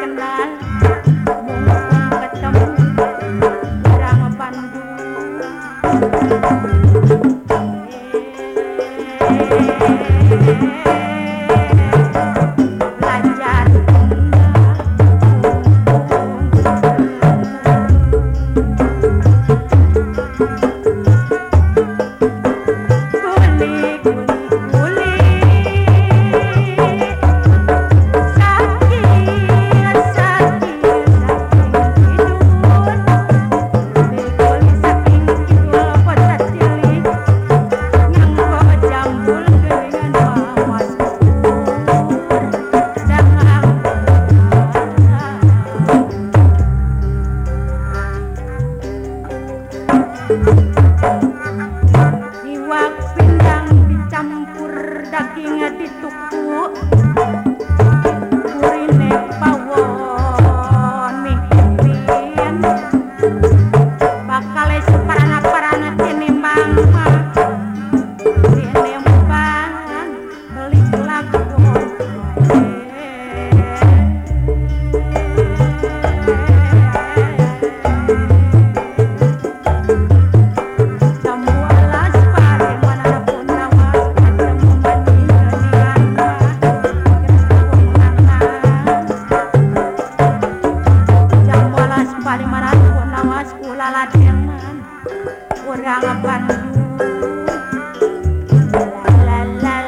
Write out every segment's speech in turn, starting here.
can lie. ingat dituku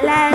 来